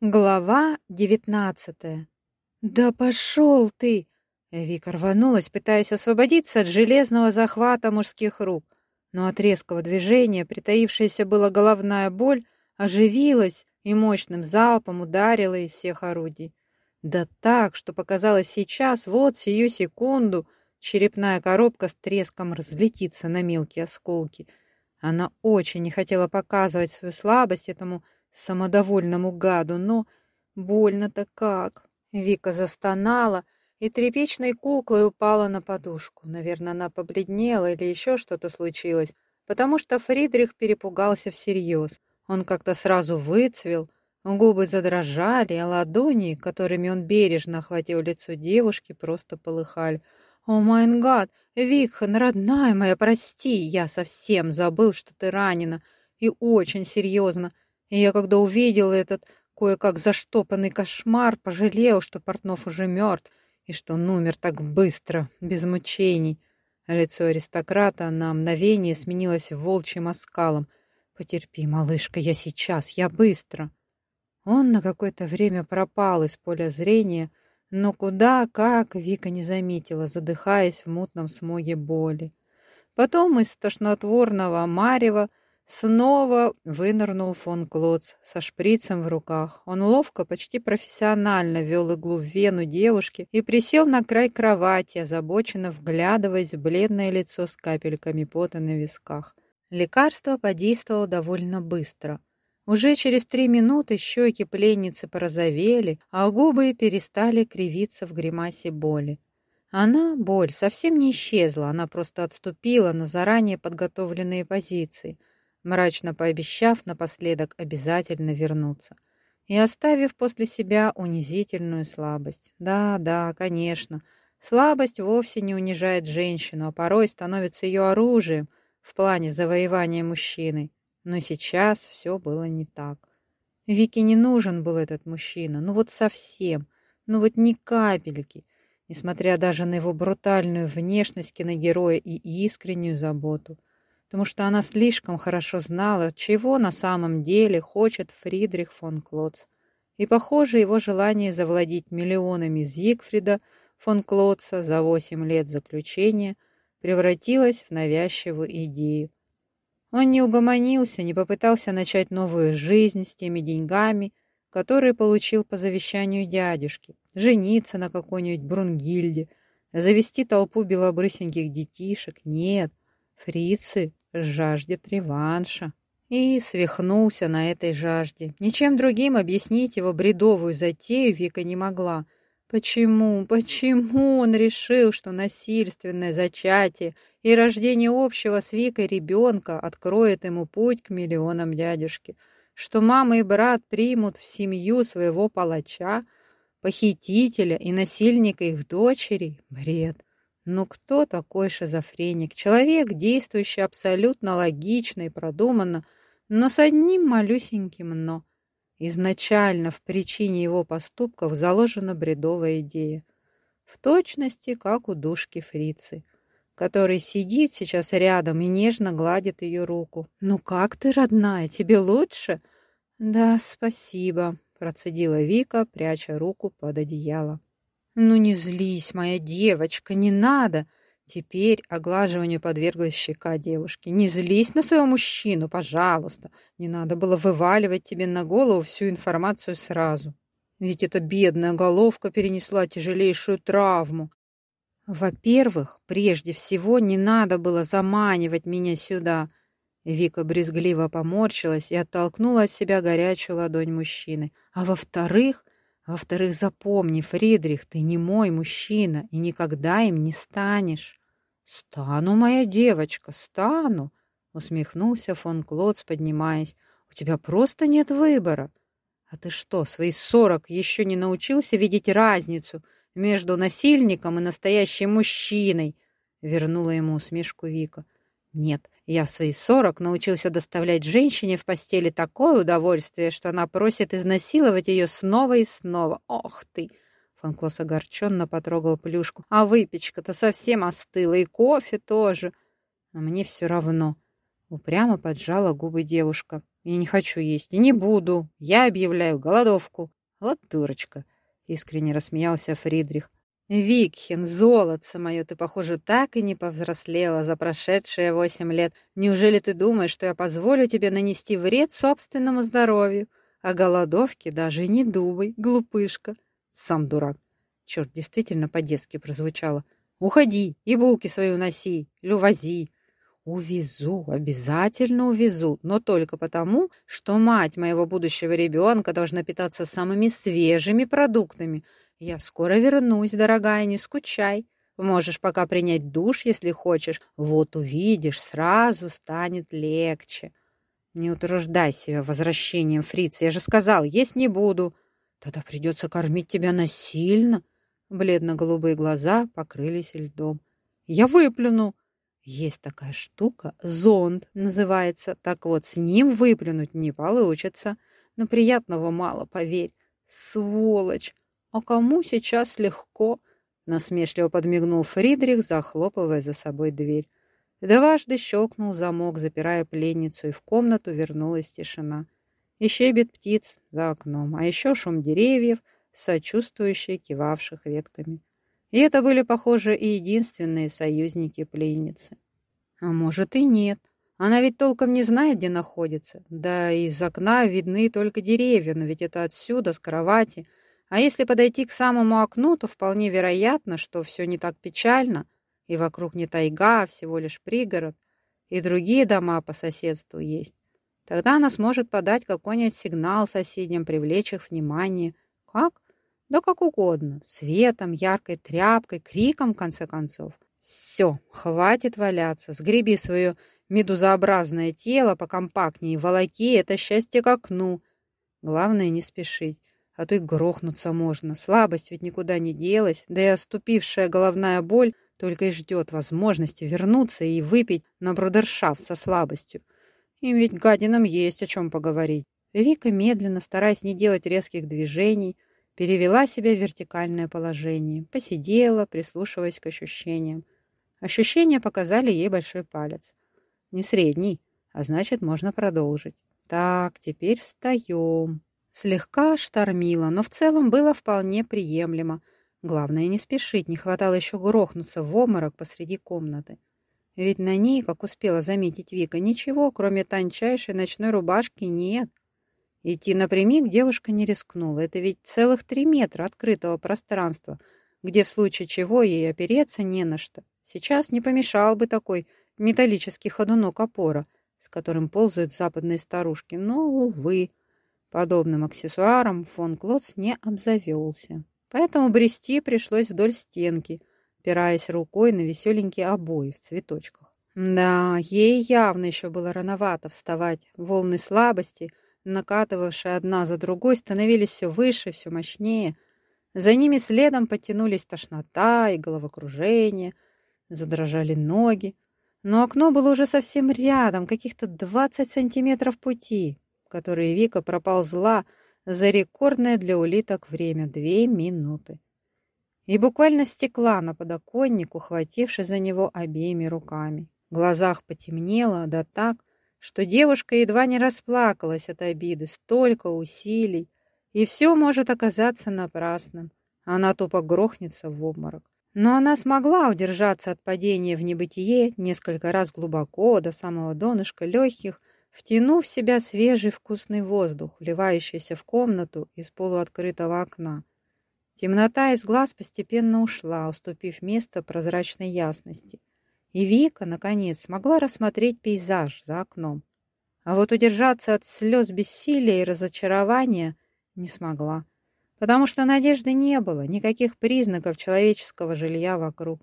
Глава девятнадцатая. «Да пошел ты!» Вика рванулась, пытаясь освободиться от железного захвата мужских рук. Но от резкого движения притаившаяся была головная боль оживилась и мощным залпом ударила из всех орудий. Да так, что показалось сейчас, вот сию секунду, черепная коробка с треском разлетится на мелкие осколки. Она очень не хотела показывать свою слабость этому самодовольному гаду, но больно-то как. Вика застонала и тряпичной куклой упала на подушку. Наверное, она побледнела или еще что-то случилось, потому что Фридрих перепугался всерьез. Он как-то сразу выцвел, губы задрожали, а ладони, которыми он бережно охватил лицо девушки, просто полыхали. «О, майн гад! Викхан, родная моя, прости! Я совсем забыл, что ты ранена, и очень серьезно. И я, когда увидел этот кое-как заштопанный кошмар, пожалел, что Портнов уже мертв, и что он умер так быстро, без мучений. А лицо аристократа на мгновение сменилось волчьим оскалом. «Потерпи, малышка, я сейчас, я быстро». Он на какое-то время пропал из поля зрения, но куда, как, Вика не заметила, задыхаясь в мутном смоге боли. Потом из тошнотворного марева Снова вынырнул фон Клоц со шприцем в руках. Он ловко, почти профессионально вел иглу в вену девушки и присел на край кровати, озабоченно вглядываясь в бледное лицо с капельками пота на висках. Лекарство подействовало довольно быстро. Уже через три минуты щеки пленницы порозовели, а губы перестали кривиться в гримасе боли. Она, боль, совсем не исчезла, она просто отступила на заранее подготовленные позиции – мрачно пообещав напоследок обязательно вернуться и оставив после себя унизительную слабость. Да, да, конечно, слабость вовсе не унижает женщину, а порой становится ее оружием в плане завоевания мужчины. Но сейчас все было не так. Вике не нужен был этот мужчина, ну вот совсем, ну вот ни капельки, несмотря даже на его брутальную внешность киногероя и искреннюю заботу потому что она слишком хорошо знала, чего на самом деле хочет Фридрих фон Клотц. И, похоже, его желание завладеть миллионами Зигфрида фон Клотца за восемь лет заключения превратилось в навязчивую идею. Он не угомонился, не попытался начать новую жизнь с теми деньгами, которые получил по завещанию дядюшки, жениться на какой-нибудь Брунгильде, завести толпу белобрысеньких детишек. Нет, фрицы жаждет реванша. И свихнулся на этой жажде. Ничем другим объяснить его бредовую затею Вика не могла. Почему, почему он решил, что насильственное зачатие и рождение общего с Викой ребенка откроет ему путь к миллионам дядюшки? Что мама и брат примут в семью своего палача, похитителя и насильника их дочери? Бред. Но кто такой шизофреник? Человек, действующий абсолютно логично и продуманно, но с одним малюсеньким «но». Изначально в причине его поступков заложена бредовая идея. В точности, как у душки фрицы, который сидит сейчас рядом и нежно гладит ее руку. «Ну как ты, родная, тебе лучше?» «Да, спасибо», — процедила Вика, пряча руку под одеяло. «Ну не злись, моя девочка, не надо!» Теперь оглаживанию подверглась щека девушки. «Не злись на своего мужчину, пожалуйста. Не надо было вываливать тебе на голову всю информацию сразу. Ведь эта бедная головка перенесла тяжелейшую травму. Во-первых, прежде всего, не надо было заманивать меня сюда». Вика брезгливо поморщилась и оттолкнула от себя горячую ладонь мужчины. «А во-вторых, во-вторых, запомни, Фридрих, ты не мой мужчина и никогда им не станешь. Стану, моя девочка, стану, усмехнулся фон Клотс, поднимаясь. У тебя просто нет выбора. А ты что, свои сорок еще не научился видеть разницу между насильником и настоящим мужчиной? Вернула ему усмешку Вика. Нет, я в свои сорок научился доставлять женщине в постели такое удовольствие, что она просит изнасиловать ее снова и снова. Ох ты!» Фон Клосс огорченно потрогал плюшку. «А выпечка-то совсем остыла, и кофе тоже. А мне все равно». Упрямо поджала губы девушка. Я не хочу есть и не буду. Я объявляю голодовку. Вот дурочка, искренне рассмеялся Фридрих. Викхен, золотце мое, ты, похоже, так и не повзрослела за прошедшие восемь лет. Неужели ты думаешь, что я позволю тебе нанести вред собственному здоровью? О голодовке даже не думай, глупышка. Сам дурак. Черт, действительно по-детски прозвучало. Уходи и булки свои уноси, или. Увезу, обязательно увезу, но только потому, что мать моего будущего ребенка должна питаться самыми свежими продуктами. Я скоро вернусь, дорогая, не скучай. Можешь пока принять душ, если хочешь. Вот увидишь, сразу станет легче. Не утруждай себя возвращением, фриц. Я же сказал, есть не буду. Тогда придется кормить тебя насильно. Бледно-голубые глаза покрылись льдом. Я выплюну. Есть такая штука, зонд называется. Так вот, с ним выплюнуть не получится. Но приятного мало, поверь. Сволочь! А кому сейчас легко? Насмешливо подмигнул Фридрих, захлопывая за собой дверь. Дважды щелкнул замок, запирая пленницу, и в комнату вернулась тишина. И щебет птиц за окном, а еще шум деревьев, сочувствующие кивавших ветками. И это были, похоже, и единственные союзники пленницы. А может и нет. Она ведь толком не знает, где находится. Да из окна видны только деревья, но ведь это отсюда, с кровати. А если подойти к самому окну, то вполне вероятно, что все не так печально, и вокруг не тайга, а всего лишь пригород, и другие дома по соседству есть. Тогда она сможет подать какой-нибудь сигнал соседям, привлечь их внимание. Как? Да как угодно. Светом, яркой тряпкой, криком, в конце концов. Все, хватит валяться. Сгреби свое медузообразное тело покомпактнее волоки это счастье к окну. Главное не спешить, а то и грохнуться можно. Слабость ведь никуда не делась, да и оступившая головная боль только и ждет возможности вернуться и выпить на брудершафт со слабостью. Им ведь гадинам есть о чем поговорить. Вика медленно, стараясь не делать резких движений, Перевела себя в вертикальное положение, посидела, прислушиваясь к ощущениям. Ощущения показали ей большой палец. Не средний, а значит, можно продолжить. Так, теперь встаем. Слегка штормило, но в целом было вполне приемлемо. Главное не спешить, не хватало еще грохнуться в обморок посреди комнаты. Ведь на ней, как успела заметить Вика, ничего, кроме тончайшей ночной рубашки, нет. Идти напрямик девушка не рискнула. Это ведь целых три метра открытого пространства, где в случае чего ей опереться не на что. Сейчас не помешал бы такой металлический ходунок опора, с которым ползают западные старушки. Но, увы, подобным аксессуаром фон Клотс не обзавелся. Поэтому брести пришлось вдоль стенки, опираясь рукой на веселенькие обои в цветочках. Да, ей явно еще было рановато вставать. Волны слабости — накатывавшие одна за другой, становились все выше, все мощнее. За ними следом потянулись тошнота и головокружение, задрожали ноги. Но окно было уже совсем рядом, каких-то двадцать сантиметров пути, которые Вика проползла за рекордное для улиток время — две минуты. И буквально стекла на подоконник, ухватившись за него обеими руками. В глазах потемнело, да так, что девушка едва не расплакалась от обиды, столько усилий, и все может оказаться напрасным. Она тупо грохнется в обморок. Но она смогла удержаться от падения в небытие несколько раз глубоко, до самого донышка легких, втянув в себя свежий вкусный воздух, вливающийся в комнату из полуоткрытого окна. Темнота из глаз постепенно ушла, уступив место прозрачной ясности. И Вика, наконец, смогла рассмотреть пейзаж за окном. А вот удержаться от слез бессилия и разочарования не смогла, потому что надежды не было, никаких признаков человеческого жилья вокруг.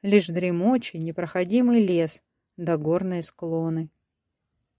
Лишь дремучий, непроходимый лес да горные склоны.